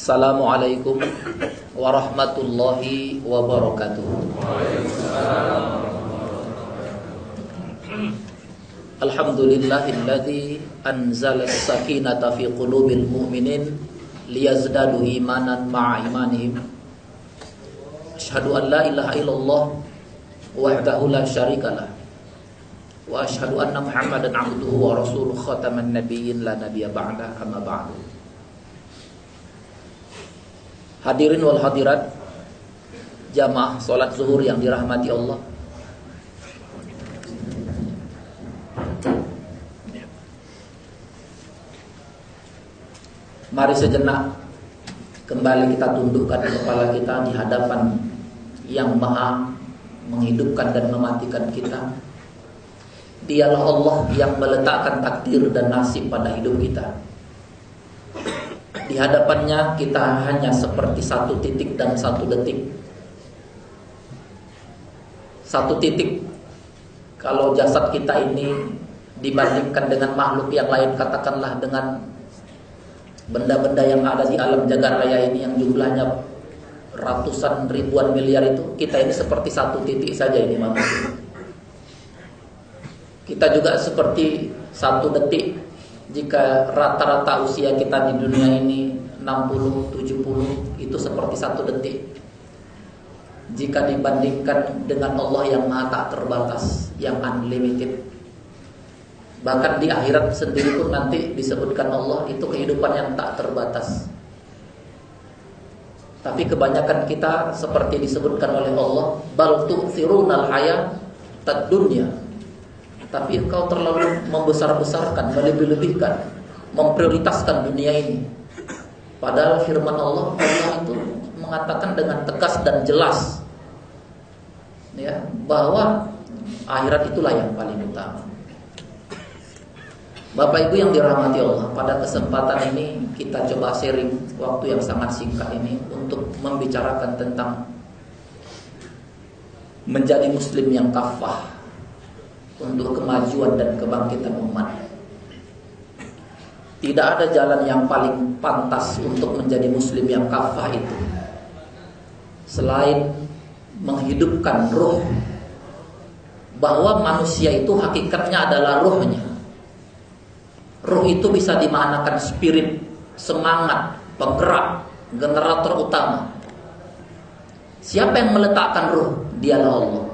Assalamualaikum warahmatullahi wabarakatuh. Alhamdulillahilladzi anzala as-sakinata fi qulubil mu'minin liyazdadu imanan ma'a imanihim. Asyhadu an la ilaha illallah wahdahu la syarikalah wa asyhadu anna Muhammadan abduhu wa rasuluh khataman nabiyyin la nabiyya ba'da amma ba'du. Hadirin wal hadirat jamaah salat zuhur yang dirahmati Allah. Mari sejenak kembali kita tundukkan kepala kita di hadapan yang maha menghidupkan dan mematikan kita. Dialah Allah yang meletakkan takdir dan nasib pada hidup kita. Di hadapannya kita hanya seperti satu titik dan satu detik. Satu titik kalau jasad kita ini dibandingkan dengan makhluk yang lain katakanlah dengan benda-benda yang ada di alam jagat raya ini yang jumlahnya ratusan ribuan miliar itu kita ini seperti satu titik saja ini manusia. Kita juga seperti satu detik jika rata-rata usia kita di dunia ini 60 70 itu seperti satu detik. Jika dibandingkan dengan Allah yang Maha tak terbatas, yang unlimited Bahkan di akhirat sendiri pun nanti disebutkan Allah itu kehidupan yang tak terbatas. Tapi kebanyakan kita seperti disebutkan oleh Allah, bal tu'thirunal hayat dunya. Tapi engkau terlalu membesar-besarkan, melebih-lebihkan, memprioritaskan dunia ini. Padahal firman Allah, Allah itu mengatakan dengan tegas dan jelas ya, bahwa akhirat itulah yang paling utama. Bapak Ibu yang dirahmati Allah, pada kesempatan ini kita coba sharing waktu yang sangat singkat ini untuk membicarakan tentang menjadi muslim yang kafah untuk kemajuan dan kebangkitan umat. Tidak ada jalan yang paling pantas untuk menjadi muslim yang kafah itu selain menghidupkan ruh bahwa manusia itu hakikatnya adalah ruhnya Ruh itu bisa dimaknakan spirit, semangat, penggerak, generator utama. Siapa yang meletakkan ruh? Dialah Allah.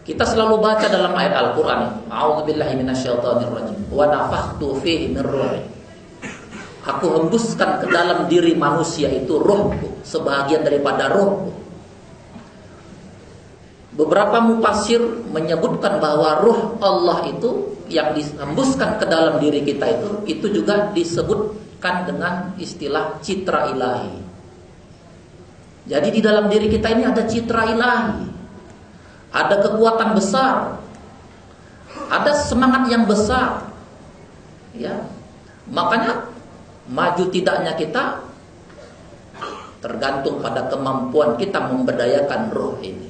Kita selalu baca dalam ayat Al-Qur'an. Aku hembuskan ke dalam diri manusia itu ruhku, sebahagian daripada ruhku. Beberapa mufasir menyebutkan bahwa ruh Allah itu yang dihembuskan ke dalam diri kita itu itu juga disebutkan dengan istilah citra ilahi. Jadi di dalam diri kita ini ada citra ilahi. Ada kekuatan besar. Ada semangat yang besar. Ya. Makanya maju tidaknya kita tergantung pada kemampuan kita memberdayakan roh ini.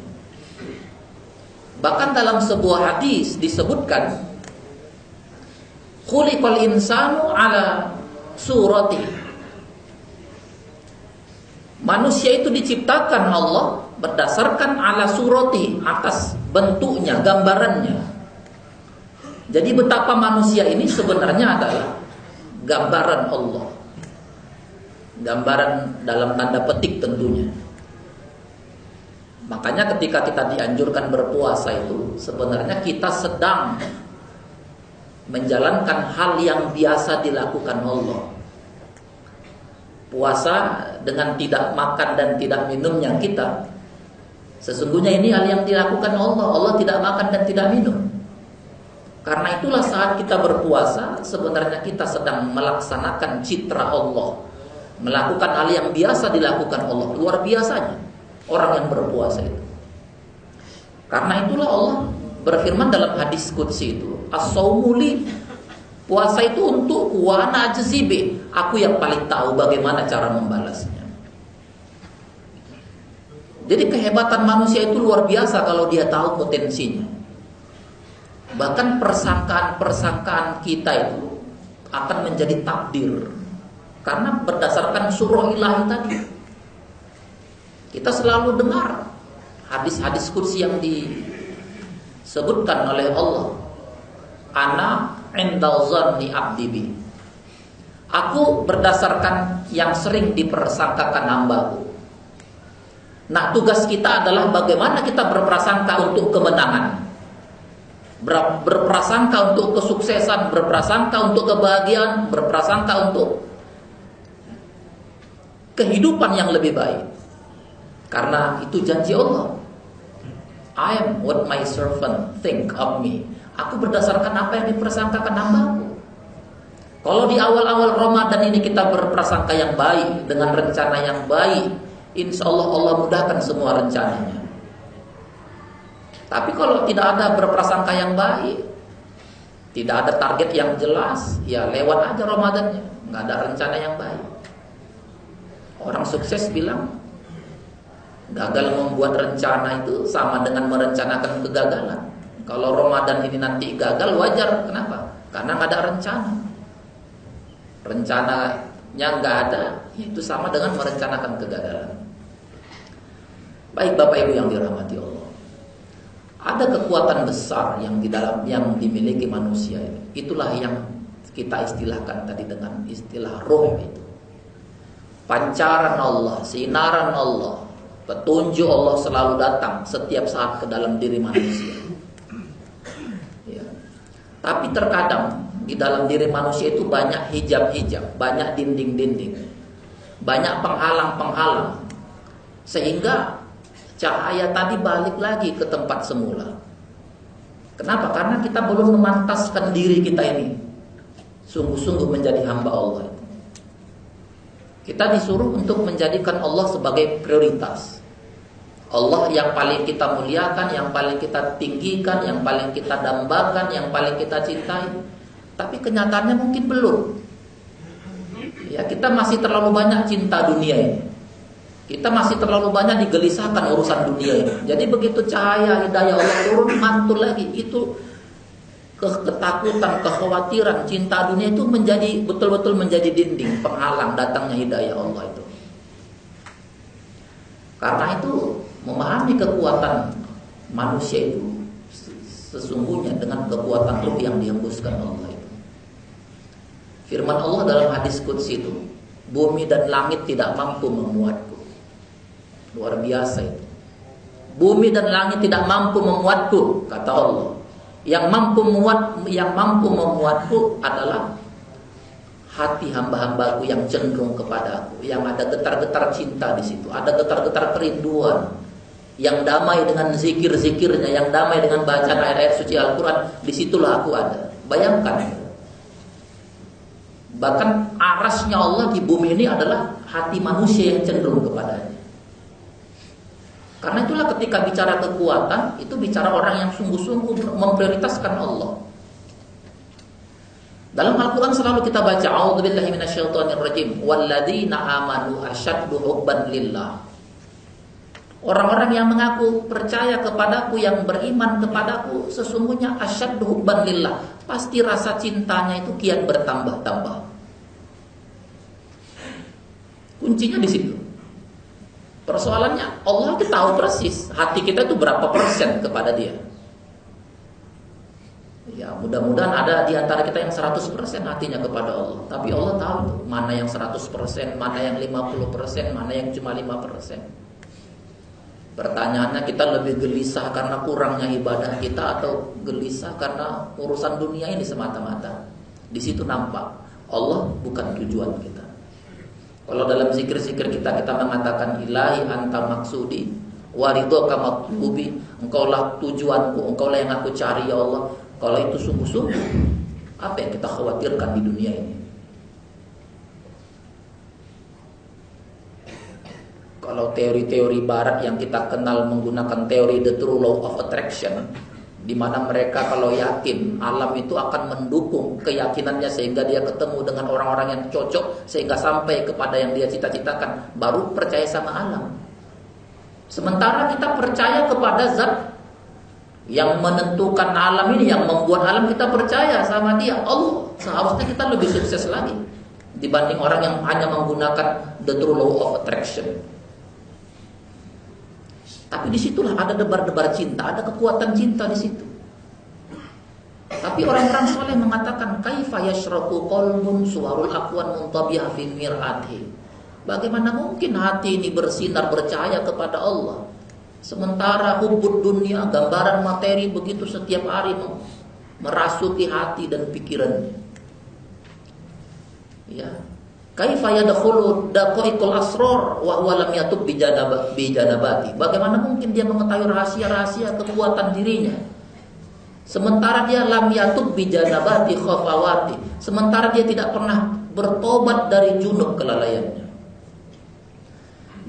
Bahkan dalam sebuah hadis disebutkan Khuliqal insanu ala surati. Manusia itu diciptakan Allah berdasarkan ala surati atas bentuknya, gambarannya. Jadi betapa manusia ini sebenarnya adalah gambaran Allah. Gambaran dalam tanda petik tentunya. Makanya ketika kita dianjurkan berpuasa itu sebenarnya kita sedang menjalankan hal yang biasa dilakukan Allah. Puasa dengan tidak makan dan tidak minumnya kita Sesungguhnya ini hal yang dilakukan Allah. Allah tidak makan dan tidak minum. Karena itulah saat kita berpuasa Sebenarnya kita sedang melaksanakan citra Allah. Melakukan hal yang biasa dilakukan Allah. Luar biasanya Orang yang berpuasa itu. Karena itulah Allah berfirman dalam hadis Qudsi itu As-saumuli Puasa itu untuk wana. Aku yang paling tahu bagaimana cara membalasnya. Jadi kehebatan manusia itu luar biasa kalau dia tahu potensinya. Bahkan persangkaan-persangkaan kita itu akan menjadi takdir. Karena berdasarkan surah ilahi tadi. Kita selalu dengar hadis-hadis kursi yang disebutkan oleh Allah. Ana indal zanni abdi Aku berdasarkan yang sering dipersangkakan hambaku. Nah tugas kita adalah bagaimana kita berprasangka untuk kemenangan. Berprasangka untuk kesuksesan Berprasangka untuk kebahagiaan Berprasangka untuk Kehidupan yang lebih baik. Karena itu janji Allah. I am what my servant think of me. Aku berdasarkan apa yang dipersangkakan hambaku. Kalau di awal-awal Ramadan ini kita berprasangka yang baik Dengan rencana yang baik Insya Allah Allah mudahkan semua rencananya. Tapi kalau tidak ada berprasangka yang baik, tidak ada target yang jelas, ya lewat aja Ramadannya, nggak ada rencana yang baik. Orang sukses bilang gagal membuat rencana itu sama dengan merencanakan kegagalan. Kalau Ramadan ini nanti gagal wajar, kenapa? Karena nggak ada rencana. Rencananya nggak ada, itu sama dengan merencanakan kegagalan. Baik Bapak Ibu yang dirahmati Allah. Ada kekuatan besar yang di dalam yang dimiliki manusia. Itulah yang kita istilahkan tadi dengan istilah roh itu. Pancaran Allah, sinaran Allah, petunjuk Allah selalu datang setiap saat ke dalam diri manusia. Ya. Tapi terkadang di dalam diri manusia itu banyak hijab-hijab, banyak dinding-dinding, banyak penghalang-penghalang, sehingga cahaya tadi balik lagi ke tempat semula. Kenapa? Karena kita belum memantaskan diri kita ini sungguh-sungguh menjadi hamba Allah. Kita disuruh untuk menjadikan Allah sebagai prioritas. Allah yang paling kita muliakan, yang paling kita tinggikan, yang paling kita dambakan, yang paling kita cintai. Tapi kenyataannya mungkin belum. Ya, kita masih terlalu banyak cinta dunia ini. Kita masih terlalu banyak digelisahkan urusan dunia ini. Jadi begitu cahaya hidayah Allah turun mantul lagi itu ketakutan, kekhawatiran, cinta dunia itu menjadi betul-betul menjadi dinding penghalang datangnya hidayah Allah itu. Karena itu memahami kekuatan manusia itu sesungguhnya dengan kekuatan ruh yang dihembuskan Allah. Firman Allah dalam hadis qudsi itu, bumi dan langit tidak mampu memuat Luar biasa itu. Bumi dan langit tidak mampu memuatku, kata Allah. Yang mampu memuat, yang mampu memuatku adalah hati hamba-hambaku yang cenderung kepadaku, yang ada getar-getar cinta di situ, ada getar-getar kerinduan, yang damai dengan zikir-zikirnya, yang damai dengan bacaan ayat-ayat suci Al-Quran, di situlah aku ada. Bayangkan, bahkan arasnya Allah di bumi ini adalah hati manusia yang cenderung kepadanya. Karena itulah ketika bicara kekuatan itu bicara orang yang sungguh-sungguh memprioritaskan Allah. Dalam Al-Quran selalu kita baca A'udzubillahi minasyaitonirrajim Walladzina amanu asyaddu hubban lillah Orang-orang yang mengaku percaya kepadaku Yang beriman kepadaku Sesungguhnya asyaddu hubban lillah Pasti rasa cintanya itu kian bertambah-tambah Kuncinya di situ Persoalannya Allah itu tahu persis hati kita itu berapa persen kepada dia. Ya mudah-mudahan ada di antara kita yang 100% hatinya kepada Allah. Tapi Allah tahu tuh, mana yang 100%, mana yang 50%, mana yang cuma 5%. Pertanyaannya kita lebih gelisah karena kurangnya ibadah kita atau gelisah karena urusan dunia ini semata-mata. Di situ nampak Allah bukan tujuan kita. Kalau dalam zikir-zikir kita kita mengatakan ilahi anta maksudi waridhoka matlubi, engkaulah tujuanku, engkaulah yang aku cari ya Allah. Kalau itu sungguh-sungguh, apa yang kita khawatirkan di dunia ini? Kalau teori-teori barat yang kita kenal menggunakan teori the true law of attraction, di mana mereka kalau yakin alam itu akan mendukung keyakinannya sehingga dia ketemu dengan orang-orang yang cocok sehingga sampai kepada yang dia cita-citakan baru percaya sama alam. Sementara kita percaya kepada zat yang menentukan alam ini yang membuat alam kita percaya sama dia Allah seharusnya kita lebih sukses lagi dibanding orang yang hanya menggunakan the true law of attraction. Tapi di situlah ada debar-debar cinta, ada kekuatan cinta di situ. Tapi orang-orang soleh mengatakan kaifa yashraku qalbun suwarul aqwan muntabiyah fi mir'ati. Bagaimana mungkin hati ini bersinar bercahaya kepada Allah Sementara hubud dunia, gambaran materi begitu setiap hari merasuki hati dan pikiran. Ya. Kaifa yadkhulu daqaiqul asrar wa huwa lam yatub bi janabati. Bagaimana mungkin dia mengetahui rahasia-rahasia kekuatan dirinya? Sementara dia lam yatub bi janabati khafawati. Sementara dia tidak pernah bertobat dari junub kelalaiannya.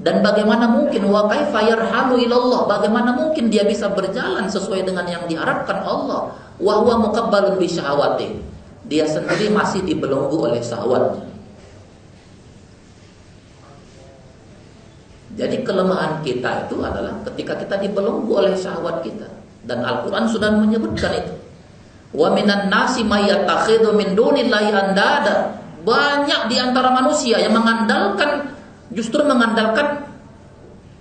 Dan bagaimana mungkin wa kaifa yarhalu ilallah? Bagaimana mungkin dia bisa berjalan sesuai dengan yang diharapkan Allah? Wa huwa muqabbalun bi syahawati. Dia sendiri masih dibelenggu oleh syahwatnya. Jadi kelemahan kita itu adalah ketika kita dibelenggu oleh syahwat kita. Dan Al-Quran sudah menyebutkan itu. Wa minan nasi mayyattakhidhu min dunillahi andada. Banyak di antara manusia yang mengandalkan justru mengandalkan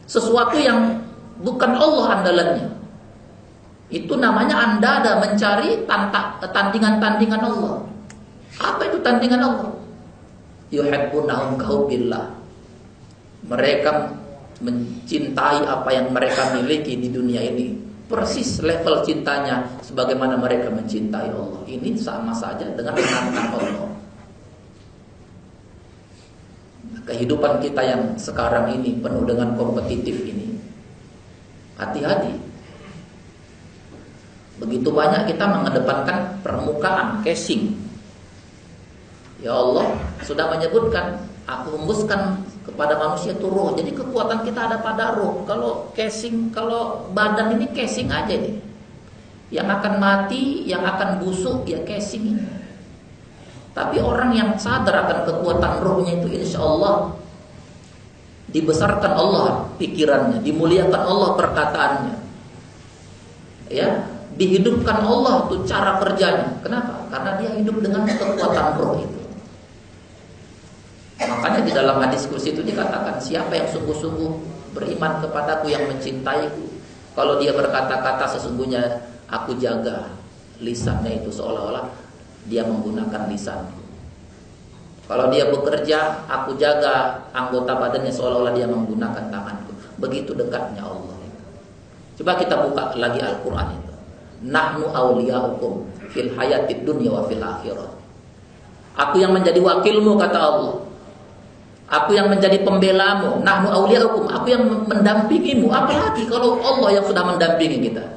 sesuatu yang bukan Allah andalannya. Itu namanya anda ada mencari tandingan-tandingan Allah. Apa itu tandingan Allah? Yuhibbunahum kaubillah. Mereka mencintai apa yang mereka miliki di dunia ini persis level cintanya sebagaimana mereka mencintai Allah. Ini sama saja dengan menantang Allah kehidupan kita yang sekarang ini penuh dengan kompetitif ini. Hati-hati. Begitu banyak kita mengedepankan permukaan, casing. Ya Allah sudah menyebutkan, aku hembuskan kepada manusia itu roh. Jadi kekuatan kita ada pada roh. Kalau casing, kalau badan ini casing aja nih. Yang akan mati, yang akan busuk, ya casing ini. Tapi orang yang sadar akan kekuatan rohnya itu insya Allah dibesarkan Allah pikirannya, dimuliakan Allah perkataannya. Ya, dihidupkan Allah tuh cara kerjanya. Kenapa? Karena dia hidup dengan kekuatan roh itu. Makanya di dalam hadis kursi itu dikatakan siapa yang sungguh-sungguh beriman kepadaku yang mencintaiku. Kalau dia berkata-kata sesungguhnya aku jaga lisannya itu seolah-olah dia menggunakan lisanku. Kalau dia bekerja, aku jaga anggota badannya seolah-olah dia menggunakan tanganku. Begitu dekatnya Allah. Coba kita buka lagi Al-Quran itu. Nahnu awliyaukum fil hayatid dunya wa fil akhirah. Aku yang menjadi wakilmu kata Allah. Aku yang menjadi pembelamu. Nahnu awliyaukum. Aku yang mendampingimu. Apalagi kalau Allah yang sudah mendampingi kita.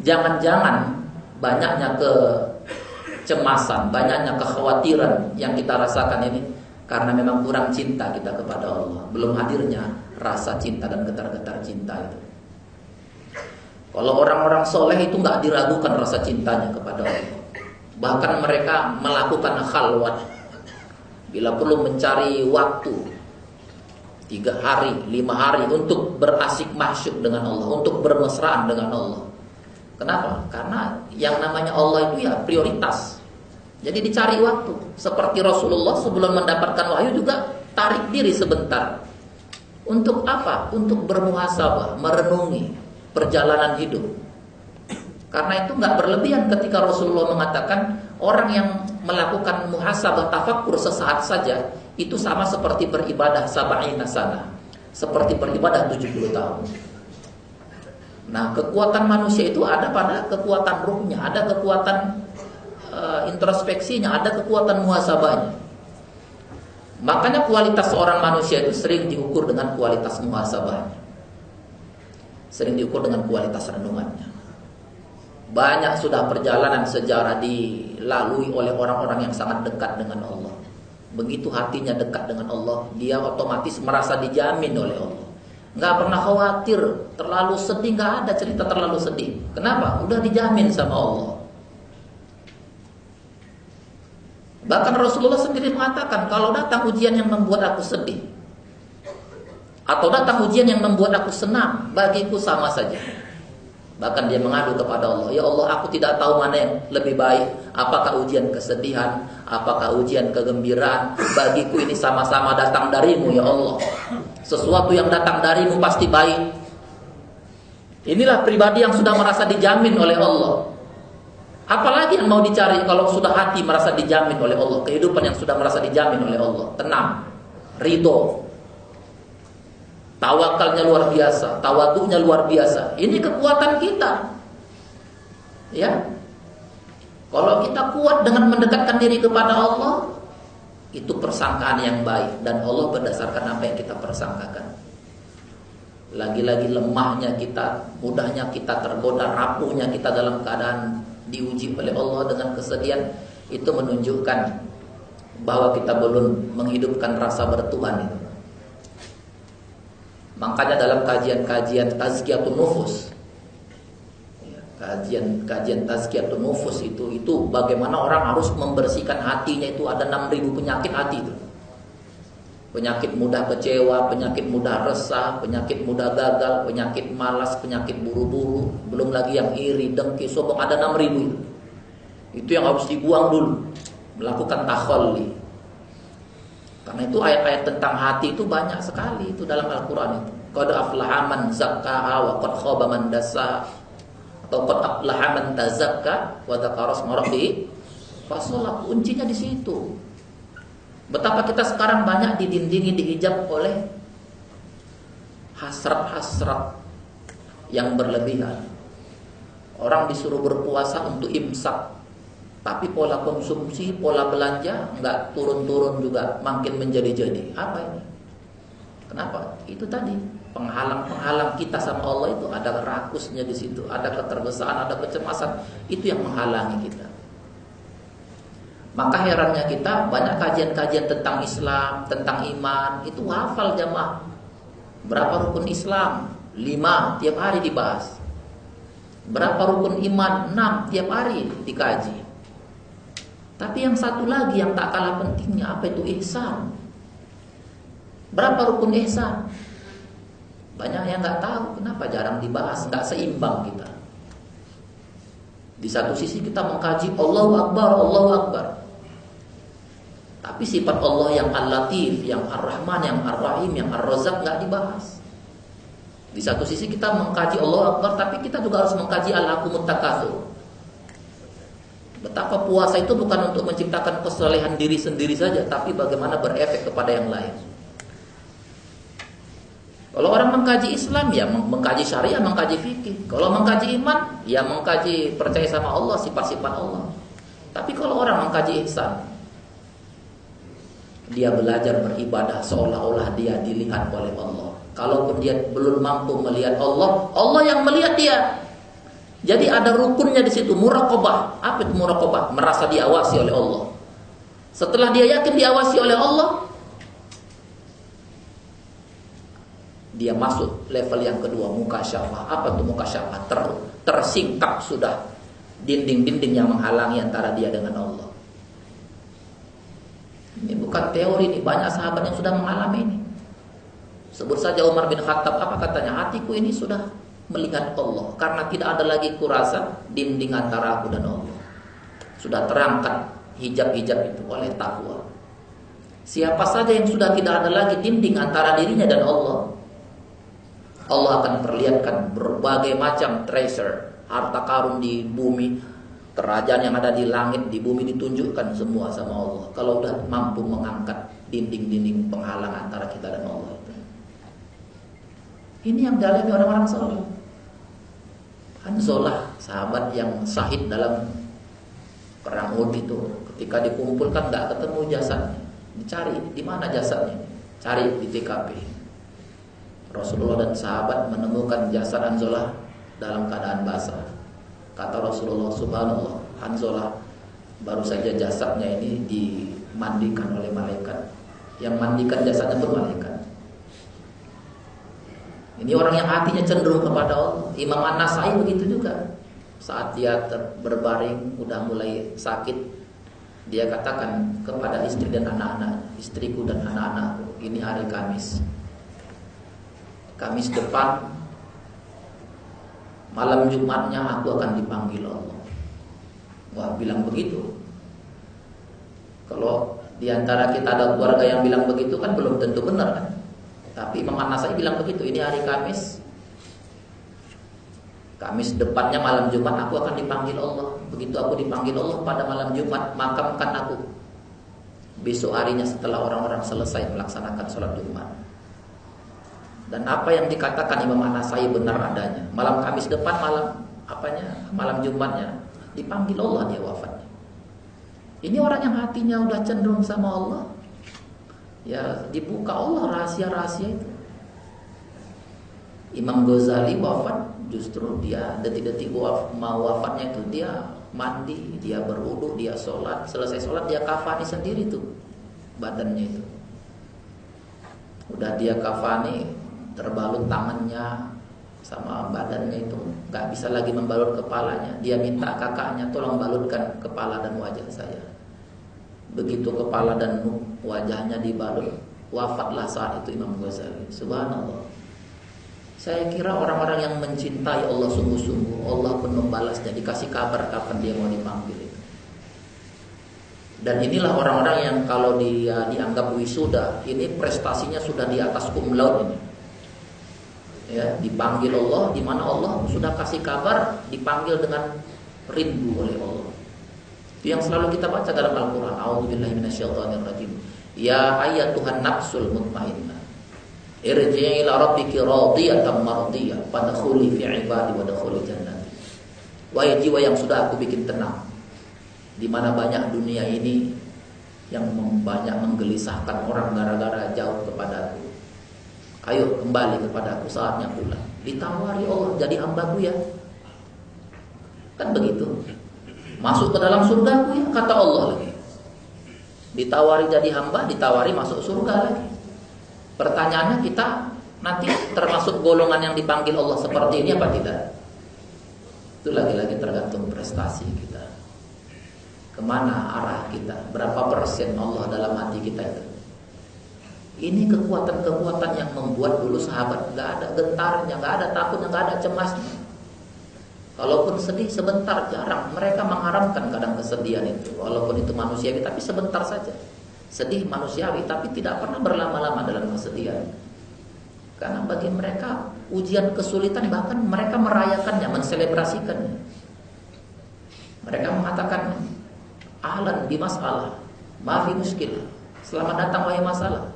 Jangan-jangan banyaknya kecemasan, banyaknya kekhawatiran yang kita rasakan ini karena memang kurang cinta kita kepada Allah, belum hadirnya rasa cinta dan getar-getar cinta itu. Kalau orang-orang soleh itu nggak diragukan rasa cintanya kepada Allah, bahkan mereka melakukan khalwat bila perlu mencari waktu tiga hari, lima hari untuk berasik masyuk dengan Allah, untuk bermesraan dengan Allah. Kenapa? Karena yang namanya Allah itu ya prioritas. Jadi dicari waktu. Seperti Rasulullah sebelum mendapatkan wahyu juga tarik diri sebentar. Untuk apa? Untuk bermuhasabah, merenungi perjalanan hidup. Karena itu nggak berlebihan ketika Rasulullah mengatakan orang yang melakukan muhasabah tafakur sesaat saja itu sama seperti beribadah sab'ina sana. Seperti beribadah 70 tahun. Nah, kekuatan manusia itu ada pada kekuatan ruhnya, ada kekuatan uh, introspeksinya, ada kekuatan muhasabahnya. Makanya kualitas seorang manusia itu sering diukur dengan kualitas muhasabahnya. Sering diukur dengan kualitas renungannya. Banyak sudah perjalanan sejarah dilalui oleh orang-orang yang sangat dekat dengan Allah. Begitu hatinya dekat dengan Allah, dia otomatis merasa dijamin oleh Allah nggak pernah khawatir, terlalu sedih, nggak ada cerita terlalu sedih. Kenapa? Udah dijamin sama Allah. Bahkan Rasulullah sendiri mengatakan, kalau datang ujian yang membuat aku sedih, atau datang ujian yang membuat aku senang, bagiku sama saja. Bahkan dia mengadu kepada Allah, "Ya Allah, aku tidak tahu mana yang lebih baik. Apakah ujian kesedihan, apakah ujian kegembiraan? Bagiku ini sama-sama datang darimu, ya Allah. Sesuatu yang datang darimu pasti baik." Inilah pribadi yang sudah merasa dijamin oleh Allah. Apalagi yang mau dicari kalau sudah hati merasa dijamin oleh Allah, kehidupan yang sudah merasa dijamin oleh Allah, tenang, ridho, Tawakalnya luar biasa, tawaduknya luar biasa. Ini kekuatan kita. Ya. Kalau kita kuat dengan mendekatkan diri kepada Allah, itu persangkaan yang baik dan Allah berdasarkan apa yang kita persangkakan. Lagi-lagi lemahnya kita, mudahnya kita tergoda, rapuhnya kita dalam keadaan diuji oleh Allah dengan kesedihan, itu menunjukkan bahwa kita belum menghidupkan rasa bertuhan itu. Makanya dalam kajian-kajian tazkiyatun nufus kajian kajian tazkiyatun nufus itu itu bagaimana orang harus membersihkan hatinya itu ada 6000 penyakit hati itu. Penyakit mudah kecewa, penyakit mudah resah, penyakit mudah gagal, penyakit malas, penyakit buru-buru, belum lagi yang iri, dengki, sombong ada 6000 itu. Itu yang harus dibuang dulu. Melakukan takhalli. Karena itu ayat-ayat tentang hati itu banyak sekali itu dalam Al-Qur'an itu. Qad aflaha man zakkaha wa qad khaba man. Atau qad aflaha man tazakka wa dzakara asma rabbih fasolah kuncinya di situ. Betapa kita sekarang banyak didindingi dihijab oleh hasrat-hasrat yang berlebihan. Orang disuruh berpuasa untuk imsak, tapi pola konsumsi, pola belanja nggak turun-turun juga, makin menjadi-jadi. Apa ini? Kenapa? Itu tadi penghalang-penghalang kita sama Allah itu ada rakusnya di situ, ada ketergesaan, ada kecemasan, itu yang menghalangi kita. Maka herannya kita banyak kajian-kajian tentang Islam, tentang iman, itu hafal jamaah. Berapa rukun Islam? Lima tiap hari dibahas. Berapa rukun iman? Enam tiap hari dikaji. Tapi yang satu lagi yang tak kalah pentingnya apa itu ihsan. Berapa rukun ihsan? Banyak yang nggak tahu kenapa jarang dibahas, nggak seimbang kita. Di satu sisi kita mengkaji Allahu Akbar, Allahu Akbar. Tapi sifat Allah yang Al-Latif, yang Ar-Rahman, yang Ar-Rahim, yang Ar-Razak nggak dibahas. Di satu sisi kita mengkaji Allah Akbar, tapi kita juga harus mengkaji Al-Hakumut Takatsur. Betapa puasa itu bukan untuk menciptakan kesalehan diri sendiri saja, tapi bagaimana berefek kepada yang lain. Kalau orang mengkaji Islam ya mengkaji syariah, mengkaji fikih. Kalau mengkaji iman ya mengkaji percaya sama Allah, sifat-sifat Allah. Tapi kalau orang mengkaji ihsan, dia belajar beribadah seolah-olah dia dilihat oleh Allah. Kalaupun dia belum mampu melihat Allah, Allah yang melihat dia. Jadi ada rukunnya di situ, muraqabah. Apa itu muraqabah? Merasa diawasi oleh Allah. Setelah dia yakin diawasi oleh Allah, dia masuk level yang kedua, muka syafah. Apa itu muka syafah? Ter, tersingkap sudah dinding-dinding yang menghalangi antara dia dengan Allah. Ini bukan teori, ini banyak sahabat yang sudah mengalami ini. Sebut saja Umar bin Khattab, apa katanya? Hatiku ini sudah melihat Allah karena tidak ada lagi kurasa dinding antara aku dan Allah. Sudah terangkat hijab-hijab itu oleh takwa. Siapa saja yang sudah tidak ada lagi dinding antara dirinya dan Allah, Allah akan perlihatkan berbagai macam treasure, harta karun di bumi, kerajaan yang ada di langit, di bumi ditunjukkan semua sama Allah. Kalau sudah mampu mengangkat dinding-dinding penghalang antara kita dan Allah. Ini yang dialami orang-orang soleh. Hanzalah sahabat yang syahid dalam perang Uhud itu ketika dikumpulkan nggak ketemu jasadnya. Dicari di mana jasadnya? Cari di TKP Rasulullah dan sahabat menemukan jasad Hanzalah dalam keadaan basah. Kata Rasulullah subhanallah Hanzalah. Baru saja jasadnya ini dimandikan oleh malaikat. Yang mandikan jasadnya pun malaikat ini orang yang hatinya cenderung kepada Allah. Imam An-Nasai begitu juga. Saat dia berbaring, udah mulai sakit, dia katakan kepada istri dan anak-anak, istriku dan anak-anakku, ini hari Kamis. Kamis depan malam Jumatnya aku akan dipanggil Allah. Wah, bilang begitu. Kalau di antara kita ada keluarga yang bilang begitu kan belum tentu benar kan. Tapi Imam An-Nasai bilang begitu, ini hari Kamis. Kamis depannya malam Jumat aku akan dipanggil Allah. Begitu aku dipanggil Allah pada malam Jumat, makamkan aku. Besok harinya setelah orang-orang selesai melaksanakan sholat Jumat. Dan apa yang dikatakan Imam An-Nasai benar adanya. Malam Kamis depan malam apanya? Malam Jumatnya dipanggil Allah dia wafatnya. Ini orang yang hatinya udah cenderung sama Allah. Ya dibuka Allah rahasia-rahasia itu. Imam Ghazali wafat justru dia detik-detik mau wafatnya itu dia mandi, dia berwudu, dia sholat, selesai sholat dia kafani sendiri tuh badannya itu. Udah dia kafani terbalut tangannya sama badannya itu nggak bisa lagi membalut kepalanya. Dia minta kakaknya tolong balutkan kepala dan wajah saya. Begitu kepala dan wajahnya dibalut, wafatlah saat itu Imam Ghazali. Subhanallah. Saya kira orang-orang yang mencintai Allah sungguh-sungguh, Allah pun membalasnya, dikasih kabar kapan dia mau dipanggil itu. Dan inilah orang-orang yang kalau dia dianggap wisuda, ini prestasinya sudah di atas cum ini. Ya, dipanggil Allah, di mana Allah sudah kasih kabar, dipanggil dengan rindu oleh Allah. Itu yang selalu kita baca dalam Al-Quran. A'udzubillahi minasyaitonirrajim. Ya ayat Tuhan nafsul mutmainnah. Irji'i ila rabbiki radiyatan mardiyah. Fadkhuli fi ibadi wa dakhuli jannati. Wahai jiwa yang sudah aku bikin tenang. Di mana banyak dunia ini yang banyak menggelisahkan orang gara-gara jauh kepadaku. Ayo kembali kepadaku saatnya pulang. Ditawari Allah jadi hambaku ya. Kan begitu. Masuk ke dalam surga ya kata Allah lagi. Ditawari jadi hamba, ditawari masuk surga lagi. Pertanyaannya kita nanti termasuk golongan yang dipanggil Allah seperti ini apa tidak? Itu lagi-lagi tergantung prestasi kita. Ke mana arah kita? Berapa persen Allah dalam hati kita itu? Ini kekuatan-kekuatan yang membuat dulu sahabat gak ada gentarnya, gak ada takutnya, gak ada cemasnya. Kalaupun sedih sebentar jarang mereka mengharamkan kadang kesedihan itu walaupun itu manusiawi tapi sebentar saja. Sedih manusiawi tapi tidak pernah berlama-lama dalam kesedihan. Karena bagi mereka ujian kesulitan bahkan mereka merayakannya, menselebrasikannya. Mereka mengatakan ahlan di masalah, maafi muskil. Selamat datang wahai masalah.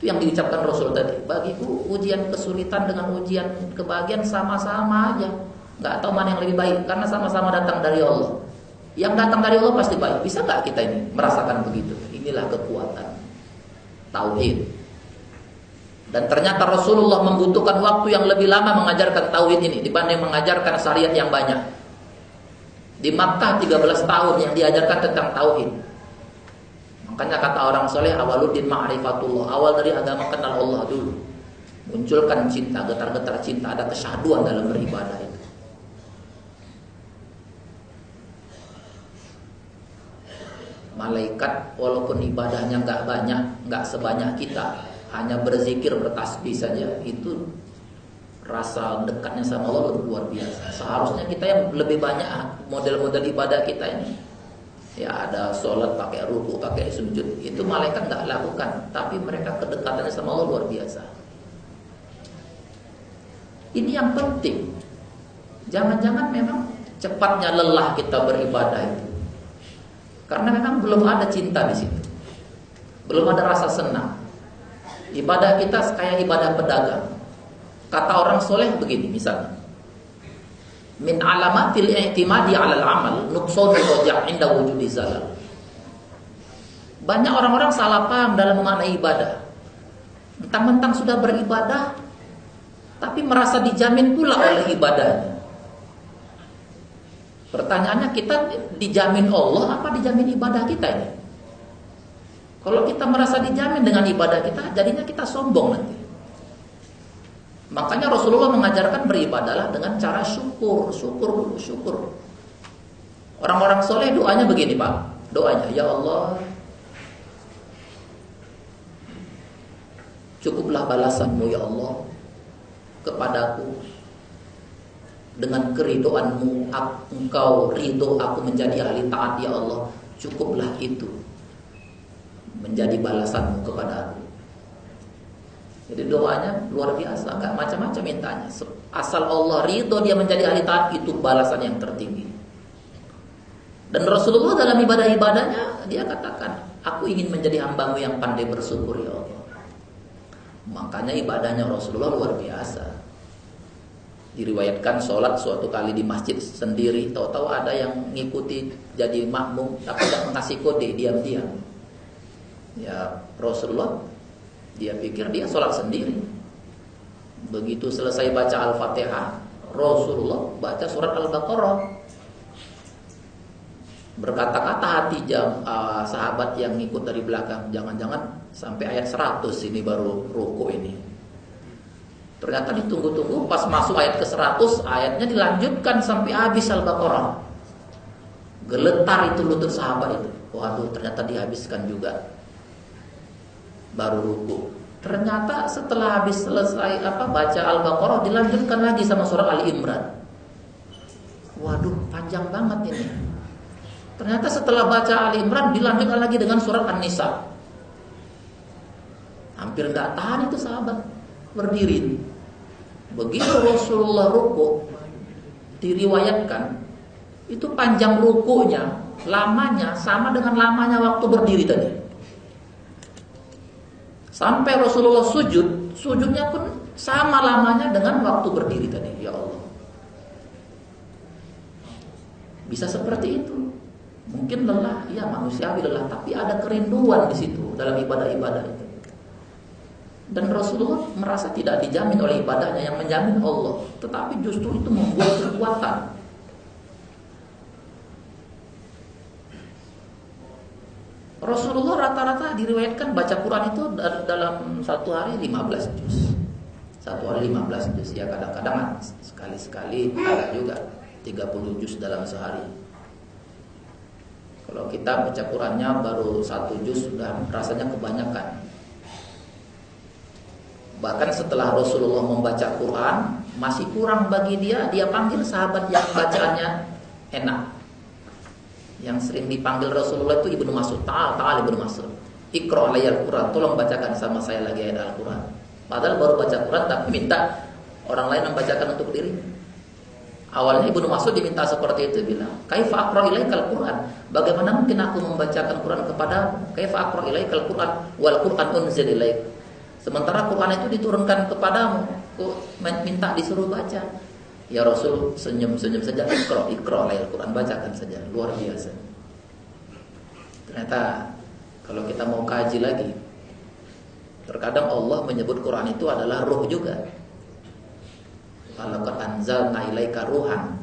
Itu yang diucapkan Rasul tadi. Bagiku ujian kesulitan dengan ujian kebahagiaan sama-sama aja. Gak tahu mana yang lebih baik karena sama-sama datang dari Allah. Yang datang dari Allah pasti baik. Bisa nggak kita ini merasakan begitu? Inilah kekuatan tauhid. Dan ternyata Rasulullah membutuhkan waktu yang lebih lama mengajarkan tauhid ini dibanding mengajarkan syariat yang banyak. Di Makkah 13 tahun yang diajarkan tentang tauhid. Makanya kata orang soleh awaludin ma'rifatullah. Awal dari agama kenal Allah dulu. Munculkan cinta, getar-getar cinta, ada kesyahduan dalam beribadah itu. Malaikat walaupun ibadahnya nggak banyak, nggak sebanyak kita, hanya berzikir bertasbih saja, itu rasa dekatnya sama Allah luar biasa. Seharusnya kita yang lebih banyak model-model ibadah kita ini. Ya ada sholat pakai ruku, pakai sujud. Itu malaikat nggak lakukan, tapi mereka kedekatannya sama Allah luar biasa. Ini yang penting. Jangan-jangan memang cepatnya lelah kita beribadah itu. Karena memang belum ada cinta di situ. Belum ada rasa senang. Ibadah kita kayak ibadah pedagang. Kata orang soleh begini misalnya. Min alamatil i'timadi 'alal amal nuqsanu roja inda wujudi zalal. Banyak orang-orang salah paham dalam memaknai ibadah. Mentang-mentang sudah beribadah tapi merasa dijamin pula oleh ibadahnya. Pertanyaannya kita dijamin Allah apa dijamin ibadah kita ini? Kalau kita merasa dijamin dengan ibadah kita, jadinya kita sombong nanti. Makanya Rasulullah mengajarkan beribadalah dengan cara syukur, syukur dulu, syukur. Orang-orang soleh doanya begini Pak, doanya ya Allah, cukuplah balasanmu ya Allah kepadaku dengan keridoanmu engkau ridho aku menjadi ahli taat ya Allah. Cukuplah itu menjadi balasanmu kepada aku. Jadi doanya luar biasa nggak macam-macam mintanya. Asal Allah ridho dia menjadi ahli taat itu balasan yang tertinggi. Dan Rasulullah dalam ibadah-ibadahnya dia katakan aku ingin menjadi hambamu yang pandai bersyukur ya Allah. Makanya ibadahnya Rasulullah luar biasa diriwayatkan sholat suatu kali di masjid sendiri. Tahu-tahu ada yang ngikuti jadi makmum tapi tidak mengasih kode diam-diam. Ya Rasulullah dia pikir dia sholat sendiri. Begitu selesai baca al-fatihah Rasulullah baca surat al-baqarah. Berkata-kata hati jam uh, sahabat yang ngikut dari belakang jangan-jangan sampai ayat 100 ini baru ruku ini Ternyata ditunggu-tunggu pas masuk ayat ke-100 ayatnya dilanjutkan sampai habis Al-Baqarah. Geletar itu lutut sahabat itu. Waduh, ternyata dihabiskan juga. Baru ruku. Ternyata setelah habis selesai apa baca Al-Baqarah dilanjutkan lagi sama surah Ali Imran. Waduh, panjang banget ini. Ternyata setelah baca Ali Imran dilanjutkan lagi dengan surat An-Nisa. Hampir nggak tahan itu sahabat berdiri. Begitu Rasulullah ruku diriwayatkan itu panjang rukunya, lamanya sama dengan lamanya waktu berdiri tadi. Sampai Rasulullah sujud, sujudnya pun sama lamanya dengan waktu berdiri tadi. Ya Allah. Bisa seperti itu. Mungkin lelah, ya manusiawi lelah, tapi ada kerinduan di situ dalam ibadah-ibadah itu. Dan Rasulullah merasa tidak dijamin oleh ibadahnya yang menjamin Allah, tetapi justru itu membuat kekuatan. Rasulullah rata-rata diriwayatkan baca Quran itu dalam satu hari 15 juz. Satu hari 15 juz. Ya kadang-kadang sekali-sekali ada juga 30 juz dalam sehari. Kalau kita baca Qurannya baru satu juz sudah rasanya kebanyakan. Bahkan setelah Rasulullah membaca Quran, masih kurang bagi dia, dia panggil sahabat yang bacaannya enak. Yang sering dipanggil Rasulullah itu Ibnu Mas'ud, ta'al, ta'al Ibnu Mas'ud. Iqra alayya Al-Quran, tolong bacakan sama saya lagi ayat Al-Quran. Padahal baru baca Quran tapi minta orang lain membacakan untuk diri. Awalnya Ibnu Mas'ud diminta seperti itu bilang, "Kaifa aqra ilaikal Quran?" Bagaimana mungkin aku membacakan Quran kepada Kaifa aqra ilaikal Quran wal Quran unzil ilaik? Sementara Quran itu diturunkan kepadamu, kok minta disuruh baca. Ya Rasul senyum-senyum saja, ikro, ikro al Quran, bacakan saja. Luar biasa. Ternyata kalau kita mau kaji lagi, terkadang Allah menyebut Quran itu adalah ruh juga. Kalau anzal ilaika ruhan.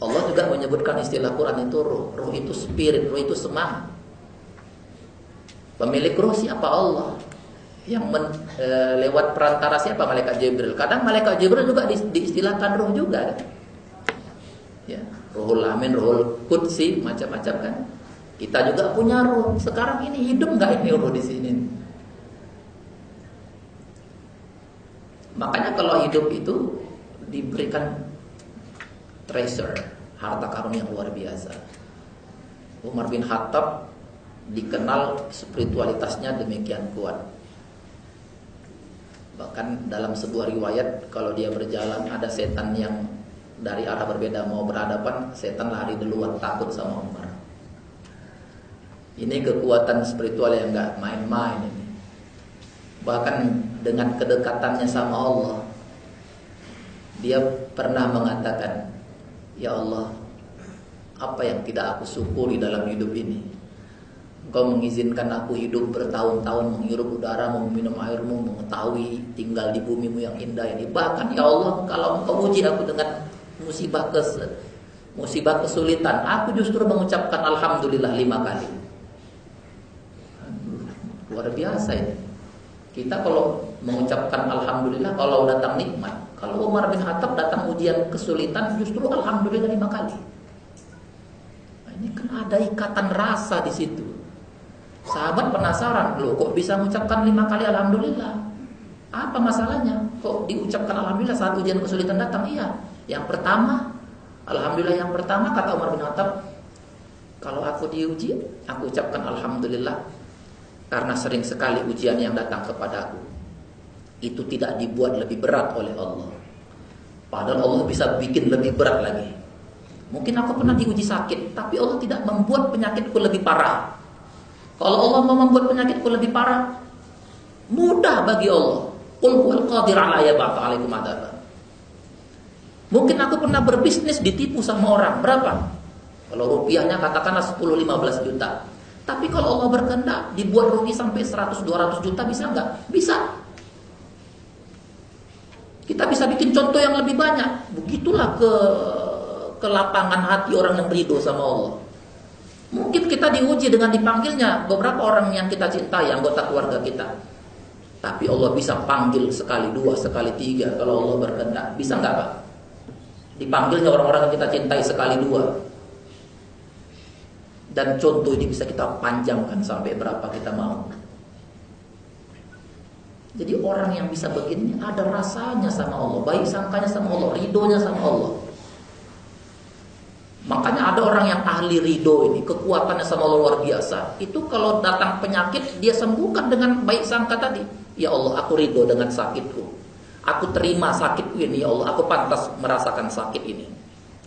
Allah juga menyebutkan istilah Quran itu ruh. Ruh itu spirit, ruh itu semangat. Pemilik ruh siapa Allah? Yang men, e, lewat perantara siapa malaikat Jibril. Kadang malaikat Jibril juga di, diistilahkan roh juga kan. Ya, rohul amin, rohul kudsi, macam-macam kan. Kita juga punya roh. Sekarang ini hidup nggak ini roh di sini? Makanya kalau hidup itu diberikan treasure, harta karun yang luar biasa. Umar bin Khattab dikenal spiritualitasnya demikian kuat Bahkan dalam sebuah riwayat kalau dia berjalan ada setan yang dari arah berbeda mau berhadapan, setan lari duluan takut sama Umar. Ini kekuatan spiritual yang nggak main-main ini. Bahkan dengan kedekatannya sama Allah, dia pernah mengatakan, "Ya Allah, apa yang tidak aku syukuri dalam hidup ini?" Engkau mengizinkan aku hidup bertahun-tahun menghirup udara, meminum airmu, mengetahui tinggal di bumimu yang indah ini. Bahkan ya Allah, kalau engkau uji aku dengan musibah kes musibah kesulitan, aku justru mengucapkan alhamdulillah lima kali. Luar biasa ini. Kita kalau mengucapkan alhamdulillah kalau datang nikmat. Kalau Umar bin Khattab datang ujian kesulitan justru alhamdulillah lima kali. Nah, ini kan ada ikatan rasa di situ. Sahabat penasaran, loh kok bisa mengucapkan lima kali Alhamdulillah? Apa masalahnya? Kok diucapkan Alhamdulillah saat ujian kesulitan datang? Iya. Yang pertama, Alhamdulillah yang pertama kata Umar bin Khattab, kalau aku diuji, aku ucapkan alhamdulillah karena sering sekali ujian yang datang kepadaku itu tidak dibuat lebih berat oleh Allah. Padahal Allah bisa bikin lebih berat lagi. Mungkin aku pernah diuji sakit, tapi Allah tidak membuat penyakitku lebih parah. Kalau Allah mau membuat penyakitku lebih parah, mudah bagi Allah. Qul huwal qadir ala adaban. Mungkin aku pernah berbisnis ditipu sama orang. Berapa? Kalau rupiahnya katakanlah 10-15 juta. Tapi kalau Allah berkehendak dibuat rugi sampai 100-200 juta bisa nggak? Bisa. Kita bisa bikin contoh yang lebih banyak. Begitulah ke kelapangan hati orang yang ridho sama Allah. Mungkin kita diuji dengan dipanggilnya beberapa orang yang kita cintai, anggota keluarga kita. Tapi Allah bisa panggil sekali dua, sekali tiga kalau Allah berkehendak. Bisa nggak Pak? Dipanggilnya orang-orang yang kita cintai sekali dua. Dan contoh ini bisa kita panjangkan sampai berapa kita mau. Jadi orang yang bisa begini ada rasanya sama Allah, baik sangkanya sama Allah, ridhonya sama Allah. Makanya ada orang yang ahli ridho ini, kekuatannya sama luar biasa. Itu kalau datang penyakit, dia sembuhkan dengan baik sangka tadi. Ya Allah, aku ridho dengan sakitku. Aku terima sakitku ini, ya Allah. Aku pantas merasakan sakit ini.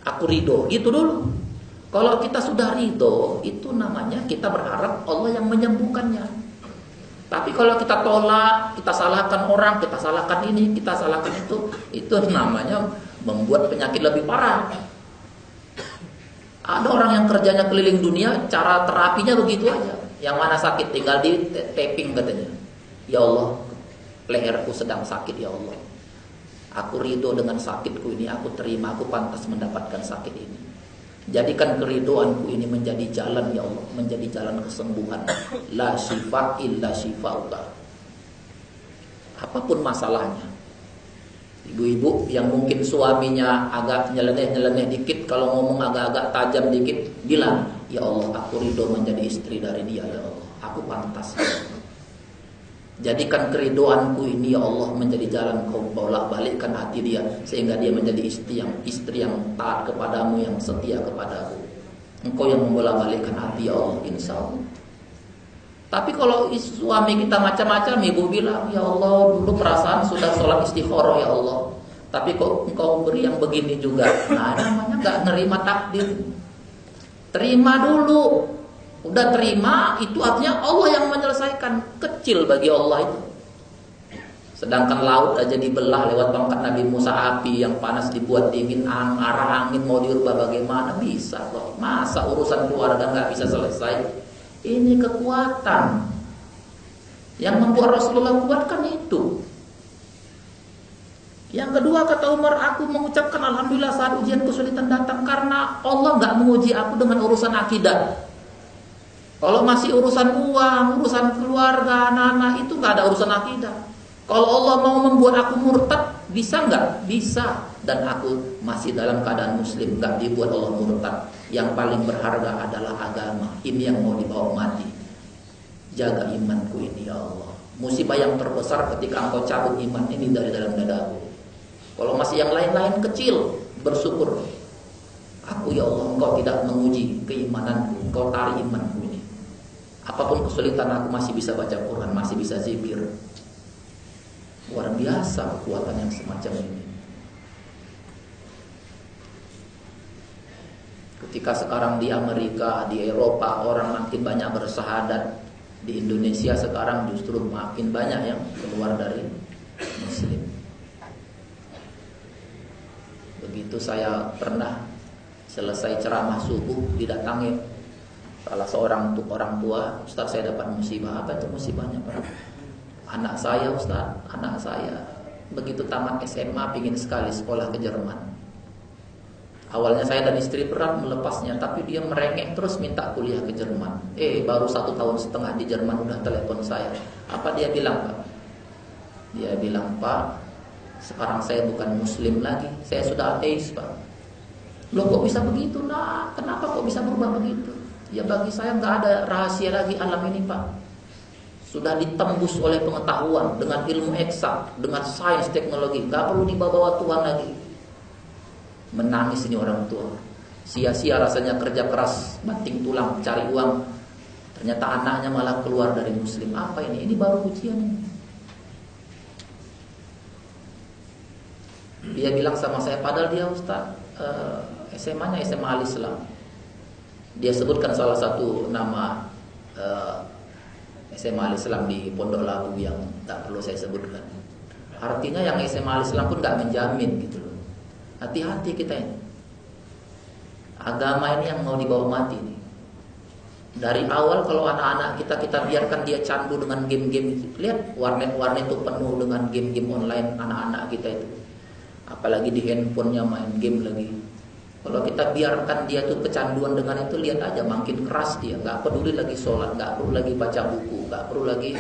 Aku ridho, gitu dulu. Kalau kita sudah ridho, itu namanya kita berharap Allah yang menyembuhkannya. Tapi kalau kita tolak, kita salahkan orang, kita salahkan ini, kita salahkan itu, itu namanya membuat penyakit lebih parah. Ada orang yang kerjanya keliling dunia, cara terapinya begitu aja. Yang mana sakit tinggal di taping katanya. Ya Allah, leherku sedang sakit ya Allah. Aku ridho dengan sakitku ini, aku terima, aku pantas mendapatkan sakit ini. Jadikan keridoanku ini menjadi jalan ya Allah, menjadi jalan kesembuhan. La syifa illa syifauka. Apa pun masalahnya. Ibu-ibu yang mungkin suaminya agak nyeleneh-nyeleneh dikit, kalau ngomong agak-agak tajam dikit, bilang, "Ya Allah, aku ridho menjadi istri dari dia ya Allah. Aku pantas." Jadikan keridoanku ini ya Allah menjadi jalan kau bolak balikkan hati dia sehingga dia menjadi istri yang istri yang taat kepadamu yang setia kepadaku. Engkau yang membolak balikkan hati ya Allah insya Allah. Tapi kalau suami kita macam-macam, ibu bilang, ya Allah dulu perasaan sudah sholat istikharah ya Allah. Tapi kok engkau beri yang begini juga. Nah namanya nggak nerima takdir. Terima dulu. Udah terima, itu artinya Allah yang menyelesaikan. Kecil bagi Allah itu. Sedangkan laut aja dibelah lewat pangkat Nabi Musa api yang panas dibuat dingin, arah angin mau diubah bagaimana bisa kok. Masa urusan keluarga nggak bisa selesai? Ini kekuatan yang membuat Rasulullah kuatkan itu. Yang kedua kata Umar, aku mengucapkan Alhamdulillah saat ujian kesulitan datang karena Allah nggak menguji aku dengan urusan akidah. Kalau masih urusan uang, urusan keluarga, anak-anak itu nggak ada urusan akidah. Kalau Allah mau membuat aku murtad, bisa nggak? Bisa. Dan aku masih dalam keadaan muslim, nggak dibuat Allah murtad. Yang paling berharga adalah agama. Ini yang mau dibawa mati. Jaga imanku ini ya Allah. Musibah yang terbesar ketika engkau cabut iman ini dari dalam dadaku. Kalau masih yang lain-lain kecil, bersyukur. Aku ya Allah, engkau tidak menguji keimananku, engkau tarik imanku ini. Apa pun kesulitan aku masih bisa baca Quran, masih bisa zikir. Luar biasa kekuatan yang semacam ini. Ketika sekarang di Amerika, di Eropa orang makin banyak bersahadat, di Indonesia sekarang justru makin banyak yang keluar dari Muslim. Begitu saya pernah selesai ceramah subuh didatangi salah seorang untuk orang tua, Ustaz saya dapat musibah. Apa itu musibahnya Pak? Anak saya Ustaz, anak saya begitu tamat SMA pingin sekali sekolah ke Jerman. Awalnya saya dan istri berat melepasnya, tapi dia merengek terus minta kuliah ke Jerman. Eh, baru satu tahun setengah di Jerman udah telepon saya. Apa dia bilang Pak? Dia bilang Pak, sekarang saya bukan Muslim lagi, saya sudah ateis Pak. Loh kok bisa begitu nah? Kenapa kok bisa berubah begitu? Ya bagi saya nggak ada rahasia lagi alam ini Pak. Sudah ditembus oleh pengetahuan dengan ilmu eksak, dengan sains teknologi. Nggak perlu dibawa-bawa Tuhan lagi. Menangis ini orang tua. Sia-sia rasanya kerja keras, banting tulang, cari uang. Ternyata anaknya malah keluar dari muslim. Apa ini? Ini baru ujian. Dia bilang sama saya, padahal dia Ustaz eh, SMA-nya SMA Al-Islam. Dia sebutkan salah satu nama uh, SMA Al-Islam di Pondok Labu yang tak perlu saya sebutkan. Artinya yang SMA Al-Islam pun nggak menjamin gitu loh. Hati-hati kita ini. Agama ini yang mau dibawa mati nih. Dari awal kalau anak-anak kita kita biarkan dia candu dengan game-game itu. Lihat warnet-warnet itu penuh dengan game-game online anak-anak kita itu. Apalagi di handphonenya main game lagi. Kalau kita biarkan dia tuh kecanduan dengan itu, lihat aja makin keras dia. Nggak peduli lagi sholat, nggak perlu lagi baca buku, nggak perlu lagi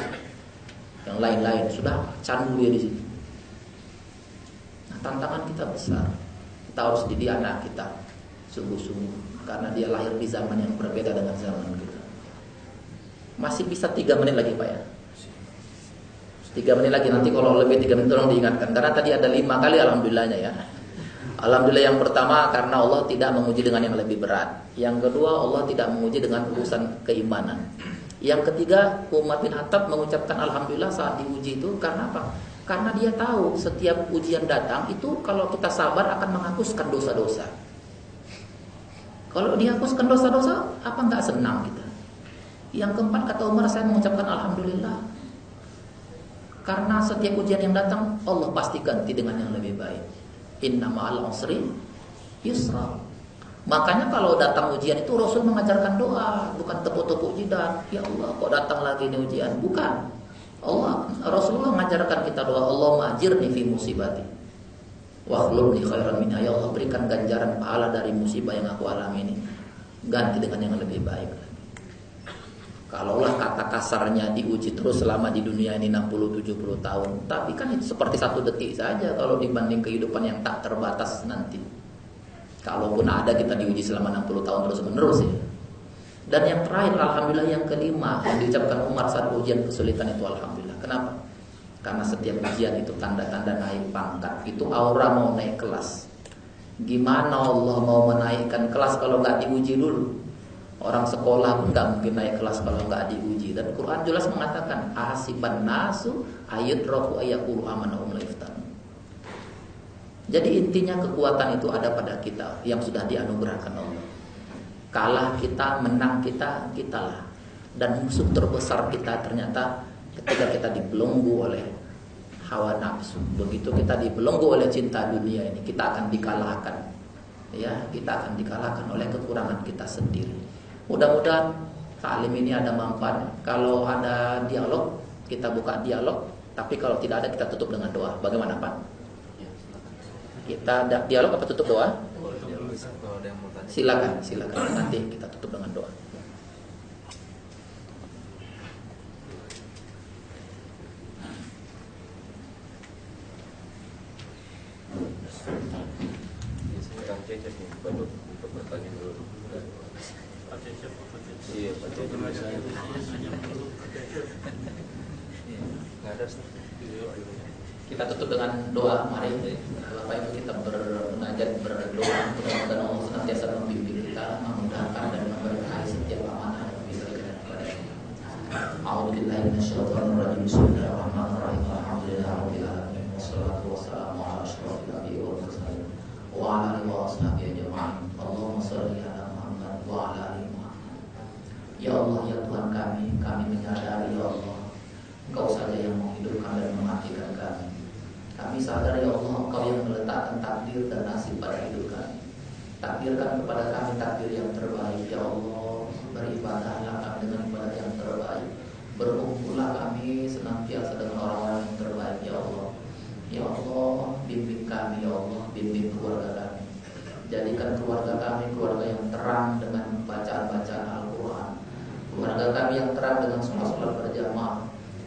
yang lain-lain. Sudah candu dia di situ. Nah, tantangan kita besar. Kita harus didik anak kita sungguh-sungguh karena dia lahir di zaman yang berbeda dengan zaman kita. Masih bisa tiga menit lagi pak ya? Tiga menit lagi nanti kalau lebih tiga menit tolong diingatkan karena tadi ada lima kali alhamdulillahnya ya. Alhamdulillah yang pertama karena Allah tidak menguji dengan yang lebih berat. Yang kedua Allah tidak menguji dengan urusan keimanan. Yang ketiga umat bin Hattab mengucapkan Alhamdulillah saat diuji itu karena apa? Karena dia tahu setiap ujian datang itu kalau kita sabar akan menghapuskan dosa-dosa. Kalau dihapuskan dosa-dosa, apa nggak senang kita? Yang keempat kata Umar saya mengucapkan Alhamdulillah. Karena setiap ujian yang datang Allah pasti ganti dengan yang lebih baik. Inna ma'al usri yusra. Makanya kalau datang ujian itu Rasul mengajarkan doa, bukan tepuk-tepuk jidat. Ya Allah, kok datang lagi ini ujian? Bukan. Allah Rasulullah mengajarkan kita doa, Allah majirni fi musibati. Wa khlubni khairan minha. Ya Allah, berikan ganjaran pahala dari musibah yang aku alami ini. Ganti dengan yang lebih baik. Kalaulah kata kasarnya diuji terus selama di dunia ini 60-70 tahun. Tapi kan itu seperti satu detik saja kalau dibanding kehidupan yang tak terbatas nanti. Kalaupun ada kita diuji selama 60 tahun terus menerus ya. Dan yang terakhir Alhamdulillah yang kelima yang diucapkan Umar saat ujian kesulitan itu Alhamdulillah. Kenapa? Karena setiap ujian itu tanda-tanda naik pangkat. Itu aura mau naik kelas. Gimana Allah mau menaikkan kelas kalau nggak diuji dulu? Orang sekolah pun nggak mungkin naik kelas kalau nggak diuji. Dan Quran jelas mengatakan asiban nasu ayat roku ayakulu amanahum laiftan. Jadi intinya kekuatan itu ada pada kita yang sudah dianugerahkan Allah. Kalah kita, menang kita, kitalah. Dan musuh terbesar kita ternyata ketika kita dibelenggu oleh hawa nafsu. Begitu kita dibelenggu oleh cinta dunia ini, kita akan dikalahkan. Ya, kita akan dikalahkan oleh kekurangan kita sendiri. Mudah-mudahan taklim ini ada manfaat. Kalau ada dialog, kita buka dialog. Tapi kalau tidak ada, kita tutup dengan doa. Bagaimana Pak? Kita ada dialog apa tutup doa? Silakan, silakan. Nanti kita tutup dengan doa. Kita tutup dengan doa mari Bapak Ibu kita bermunajat berdoa mudah-mudahan Allah senantiasa membimbing kita memudahkan dan memberkahi setiap amanah yang diberikan kepada kita. Rajim. Bismillahirrahmanirrahim. Alhamdulillahirabbil alamin. Wassalatu wassalamu ala wa ala alihi wa ajma'in. Allahumma shalli ala Muhammad wa ala Muhammad. Ya Allah ya Tuhan kami, kami menyadari ya Allah Engkau saja yang menghidupkan dan mematikan sadar ya Allah Engkau yang meletakkan takdir dan nasib pada hidup kami. Takdirkan kepada kami takdir yang terbaik ya Allah. Beribadahlah kami dengan ibadah yang terbaik. Berkumpullah kami senantiasa dengan orang-orang yang terbaik ya Allah. Ya Allah, bimbing kami ya Allah, bimbing keluarga kami. Jadikan keluarga kami keluarga yang terang dengan bacaan-bacaan Al-Quran. Keluarga kami yang terang dengan sholat-sholat berjamaah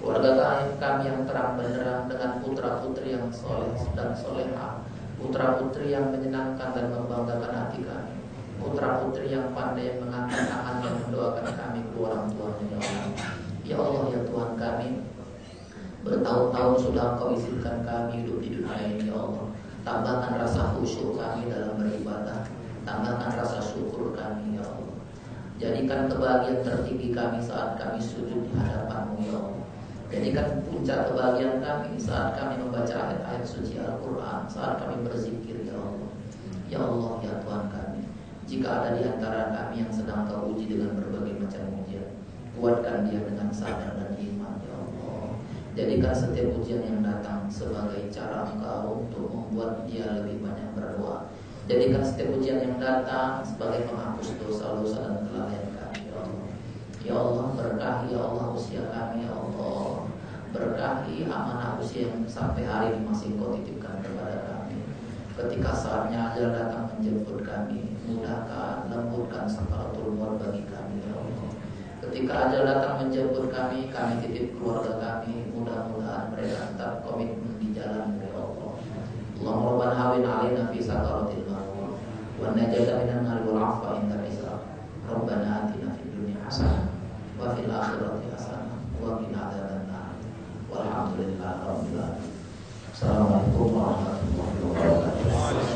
Keluarga kami yang terang benderang dengan putra putri yang soleh dan soleha, putra putri yang menyenangkan dan membanggakan hati kami, putra putri yang pandai mengangkat tangan dan mendoakan kami ke orang tuanya ya Allah. Ya Allah ya Tuhan kami, bertahun-tahun sudah Engkau izinkan kami hidup di dunia ini ya Allah. Tambahkan rasa khusyuk kami dalam beribadah Tambahkan rasa syukur kami ya Allah Jadikan kebahagiaan tertinggi kami saat kami sujud di hadapanmu ya Allah Jadikan puncak kebahagiaan kami. Saat kami membaca ayat-ayat suci Al-Quran Saat kami berzikir ya Allah. Ya Allah ya Tuhan kami. Jika ada di antara kami yang sedang kau uji dengan berbagai macam ujian Kuatkan dia dengan sadar dan iman ya Allah. Jadikan setiap ujian yang datang sebagai cara engkau untuk membuat dia lebih banyak berdoa. Jadikan setiap ujian yang datang sebagai penghapus dosa-dosa dan kelalaian kami ya Allah. Ya Allah berkahi ya Allah usia kami ya Allah Berkahi amanah usia yang sampai hari ini masih kau titipkan kepada kami. Ketika saatnya ajal datang menjemput kami Mudahkan, lembutkan sakaratul maut bagi kami ya Allah. Ketika ajal datang menjemput kami Kami titip keluarga kami Mudah-mudahan mereka tetap komitmen di jalan ya Allah. Allahumma rabbana hawin alina fi sakaratil maut Wa najata minan nar wal inda hisab. Rabbana atina fid dunya hasanah Wa fil akhirati hasanah Wa qina adzabannar والحمد لله رب العالمين. السلام عليكم ورحمة الله وبركاته.